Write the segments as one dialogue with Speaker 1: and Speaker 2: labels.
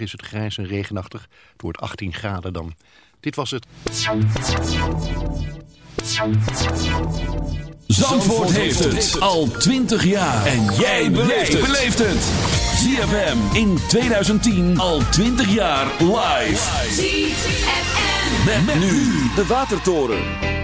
Speaker 1: is het grijs en regenachtig. Het wordt 18 graden dan. Dit was het.
Speaker 2: Zandvoort heeft het al 20 jaar. En jij beleeft het. ZFM in 2010 al 20 jaar live.
Speaker 3: ZFM.
Speaker 2: Met, nu de Watertoren.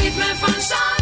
Speaker 4: ritme van zand.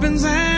Speaker 4: Ribbons and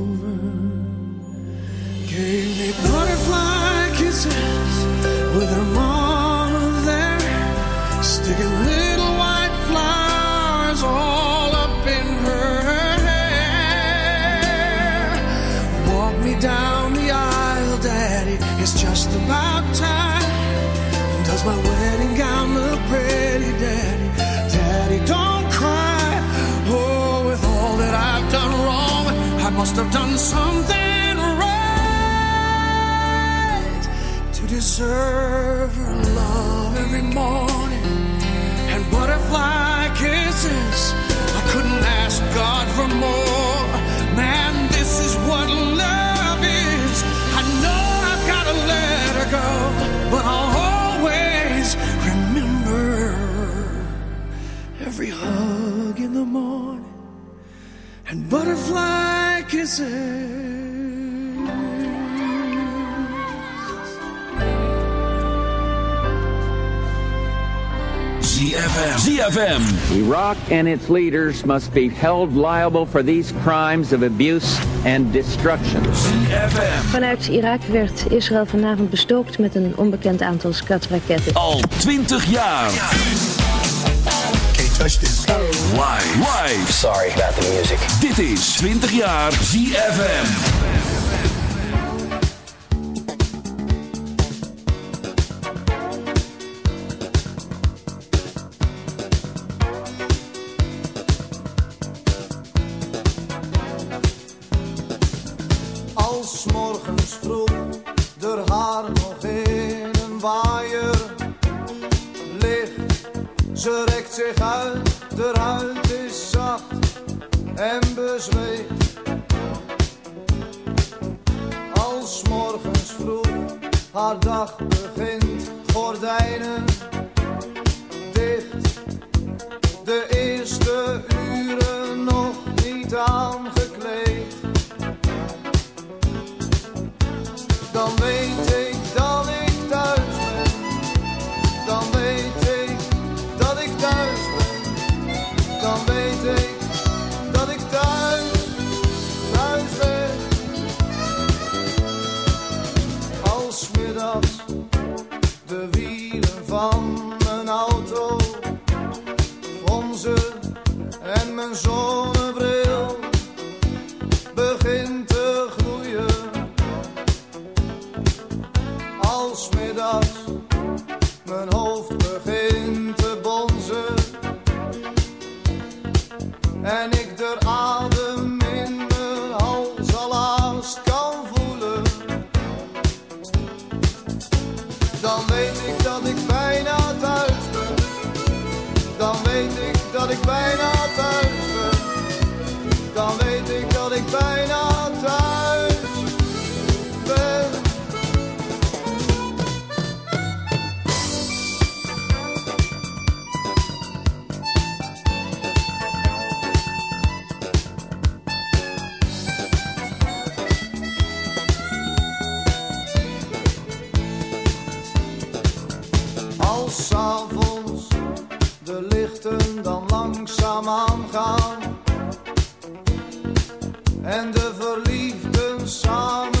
Speaker 4: in the morning and butterfly kisses.
Speaker 5: ZFM. ZFM.
Speaker 6: Iraq and its leaders must be held liable for these crimes of abuse and destruction.
Speaker 5: ZFM.
Speaker 7: Vanuit Irak werd Israël vanavond bestookt met een onbekend aantal skatraketten.
Speaker 5: Al 20 jaar.
Speaker 8: Can't touch this.
Speaker 5: Live. Live.
Speaker 9: Sorry about the music.
Speaker 5: Dit is 20 jaar ZFM.
Speaker 10: Als morgens vroeg er haar nog in een waaier ligt. Ze rekt zich uit, de is zacht en bezweet. Als morgens vroeg haar dag begint, gordijnen en de verliefden samen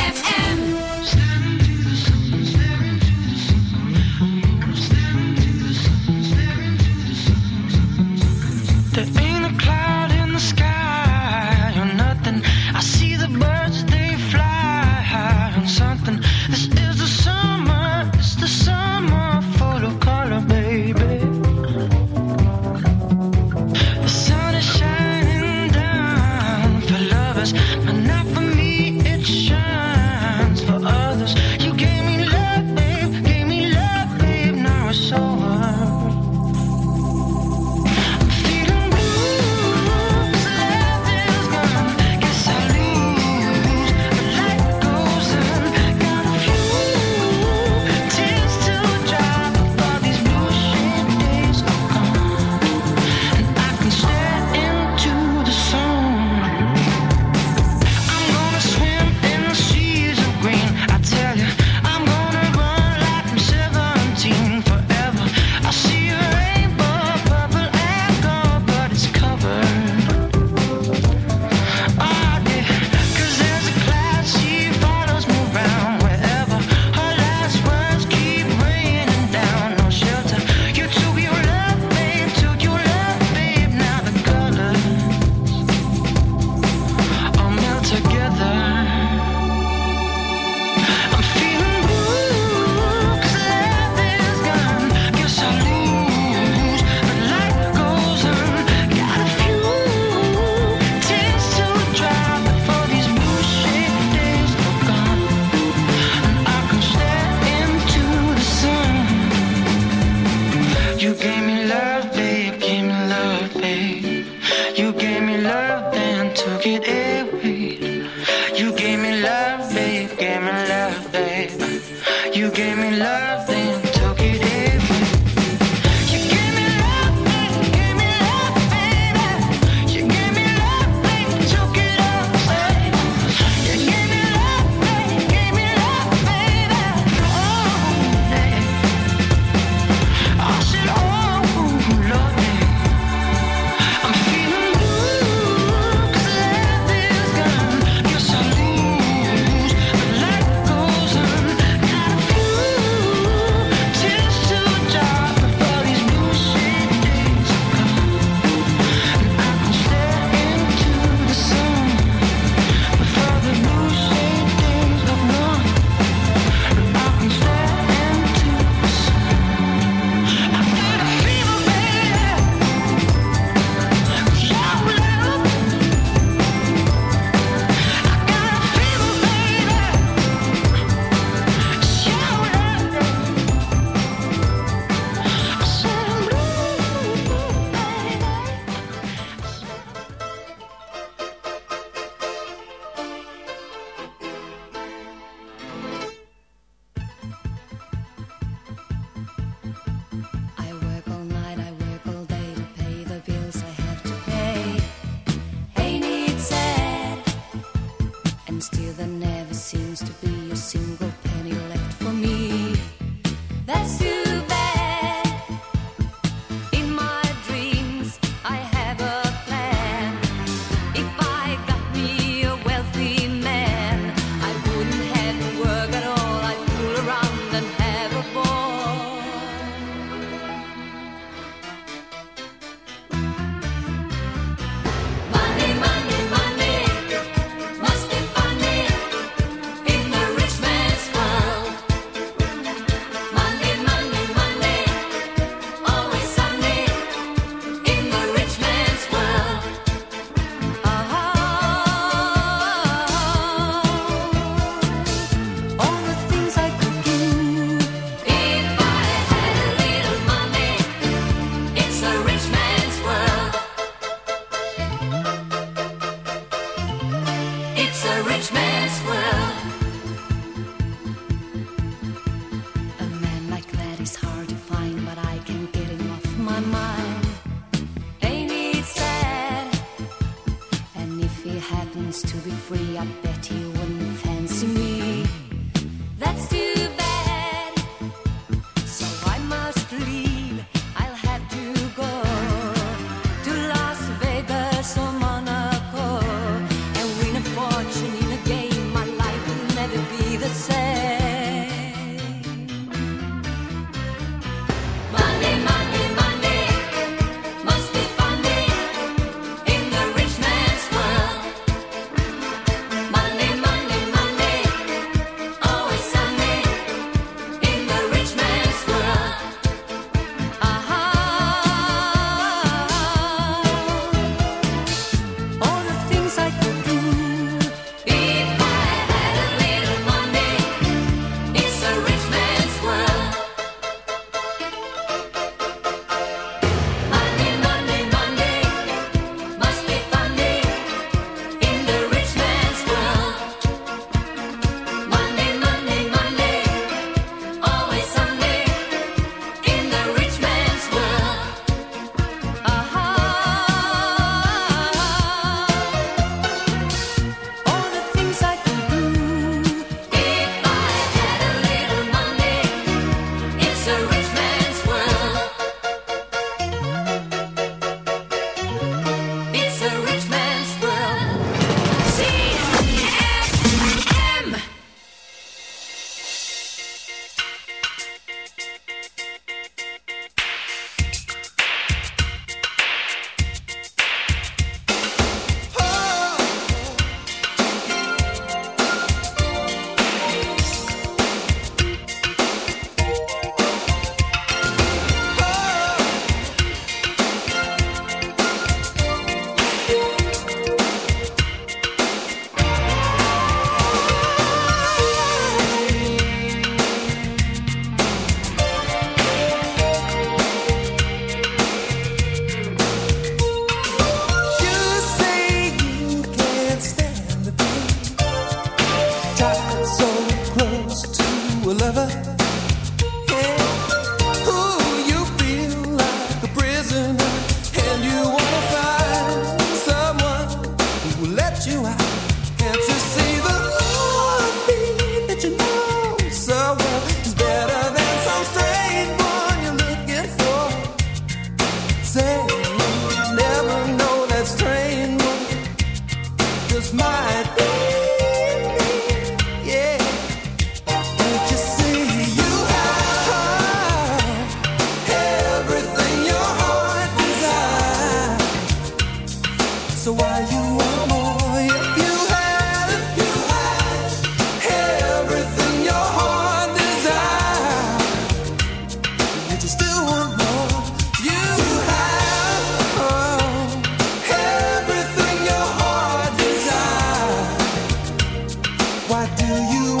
Speaker 3: Why do
Speaker 4: you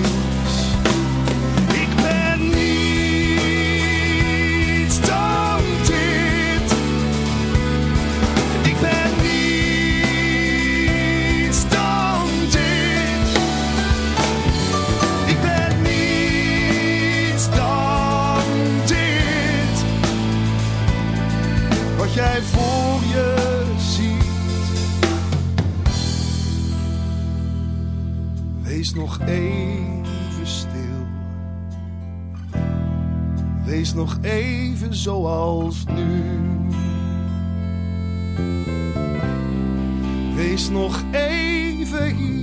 Speaker 11: zoals nu. Wees nog even hier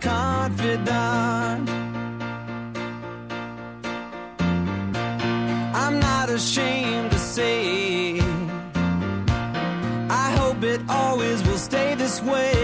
Speaker 12: confidant. I'm not ashamed to say, I hope it always will stay this way.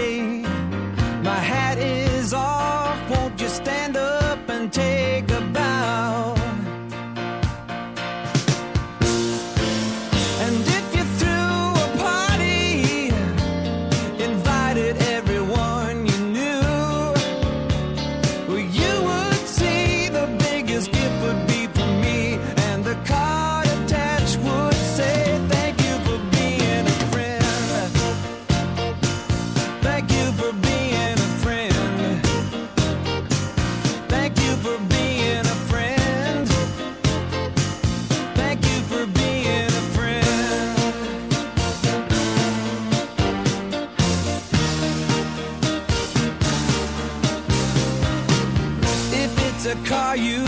Speaker 12: you.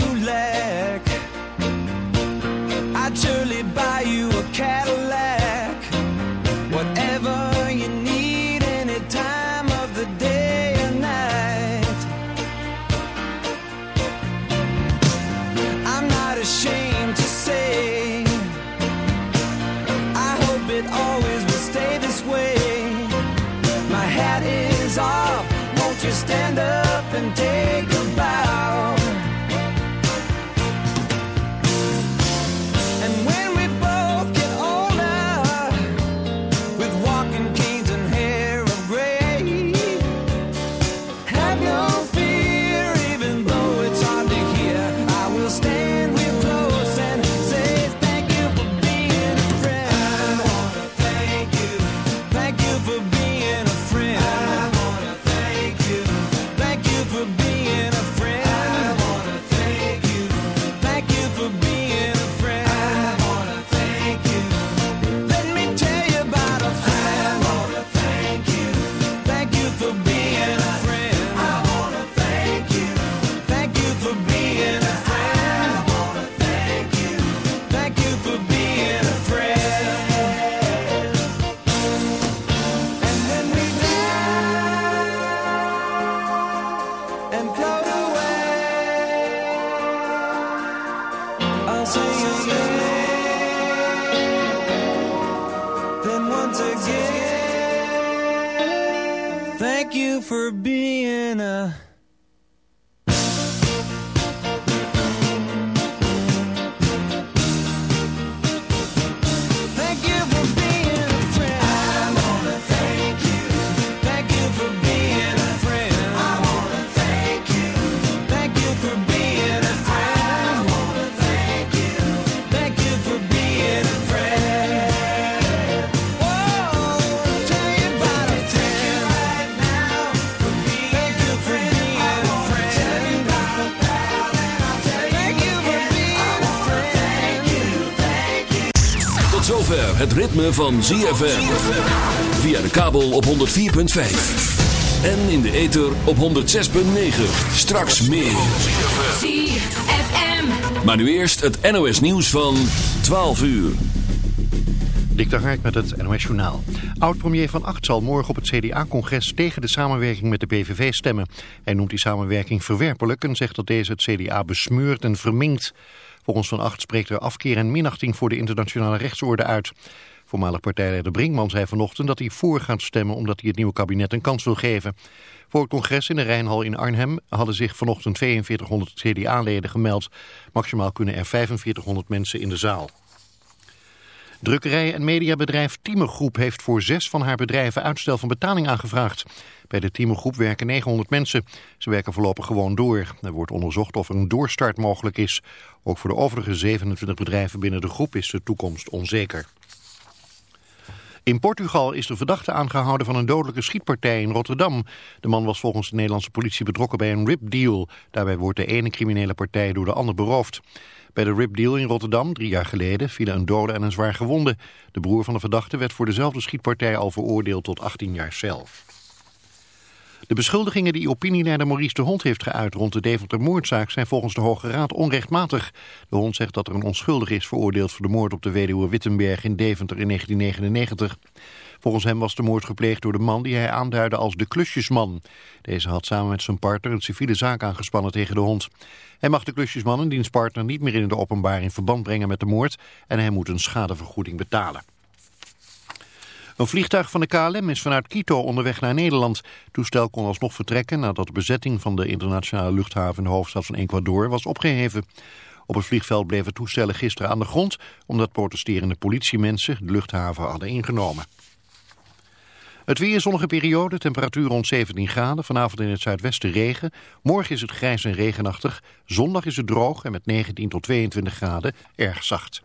Speaker 5: Het ritme van ZFM. Via de kabel op 104.5. En in de ether op 106.9. Straks meer.
Speaker 13: ZFM.
Speaker 5: Maar nu eerst het NOS nieuws van 12 uur.
Speaker 1: Dik de Hark met het NOS Journaal. Oud-premier Van Acht zal morgen op het CDA-congres tegen de samenwerking met de PVV stemmen. Hij noemt die samenwerking verwerpelijk en zegt dat deze het CDA besmeurt en verminkt. Volgens Van Acht spreekt er afkeer en minachting voor de internationale rechtsorde uit. Voormalig partijleider Brinkman zei vanochtend dat hij voor gaat stemmen omdat hij het nieuwe kabinet een kans wil geven. Voor het congres in de Rijnhal in Arnhem hadden zich vanochtend 4200 CDA-leden gemeld. Maximaal kunnen er 4500 mensen in de zaal. Drukkerij- en mediabedrijf Groep heeft voor zes van haar bedrijven uitstel van betaling aangevraagd. Bij de Groep werken 900 mensen. Ze werken voorlopig gewoon door. Er wordt onderzocht of een doorstart mogelijk is. Ook voor de overige 27 bedrijven binnen de groep is de toekomst onzeker. In Portugal is de verdachte aangehouden van een dodelijke schietpartij in Rotterdam. De man was volgens de Nederlandse politie betrokken bij een ripdeal. Daarbij wordt de ene criminele partij door de ander beroofd. Bij de ripdeal in Rotterdam, drie jaar geleden, vielen een dode en een zwaar gewonde. De broer van de verdachte werd voor dezelfde schietpartij al veroordeeld tot 18 jaar cel. De beschuldigingen die opinieleider Maurice de Hond heeft geuit rond de Deventer-moordzaak zijn volgens de Hoge Raad onrechtmatig. De Hond zegt dat er een onschuldig is veroordeeld voor de moord op de weduwe Wittenberg in Deventer in 1999. Volgens hem was de moord gepleegd door de man die hij aanduidde als de klusjesman. Deze had samen met zijn partner een civiele zaak aangespannen tegen de hond. Hij mag de klusjesman en diens partner niet meer in de openbaar in verband brengen met de moord en hij moet een schadevergoeding betalen. Een vliegtuig van de KLM is vanuit Quito onderweg naar Nederland. Het toestel kon alsnog vertrekken nadat de bezetting van de internationale luchthaven in de hoofdstad van Ecuador was opgeheven. Op het vliegveld bleven toestellen gisteren aan de grond omdat protesterende politiemensen de luchthaven hadden ingenomen. Het weer zonnige periode, temperatuur rond 17 graden. Vanavond in het zuidwesten regen. Morgen is het grijs en regenachtig. Zondag is het droog en met 19 tot 22 graden erg zacht.